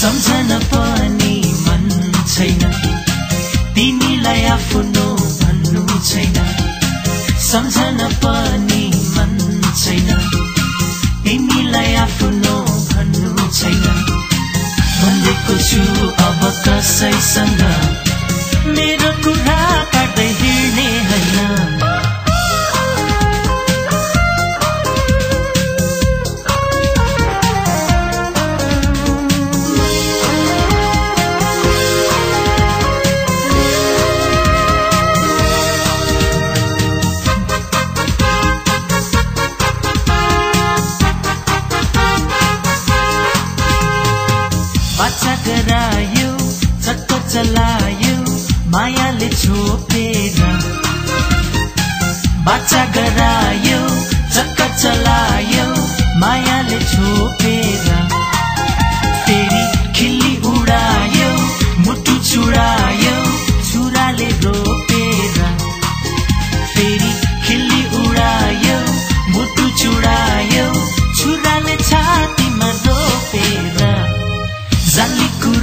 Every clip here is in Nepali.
सम्झन पनि मन छैन। तिमीलाई आफ्नो भन्नु छैन। सम्झन पनि मन छैन। तिमीलाई आफ्नो भन्नु छैन। भनेको छु अब कसैसँग बाछा गरायो चक्क चलायो मायाले छोपेर। बाछा गरायो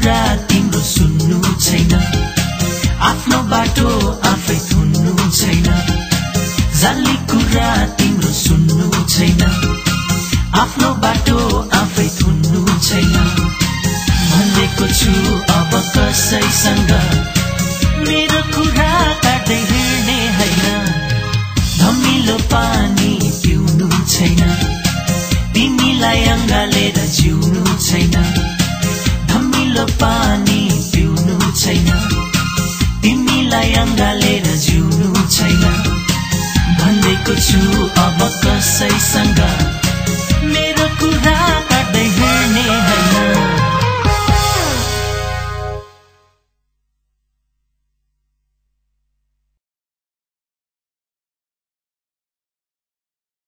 कुरा तिम्रो सुन्नु छैन। आफ्नो बाटो आफै थुन्नु छैन। जाली कुरा तिम्रो सुन्नु छैन। आफ्नो बाटो आफै थुन्नु छैन। भनेको छु अब कसैसँग। मेरो कुरा काट्दै हिँड्ने होइन धमिलो पानी पिउनु छैन। छैन। तिमीलाई र जिउनु छैन। भन्दैको छु अब कसैसँग? मेरो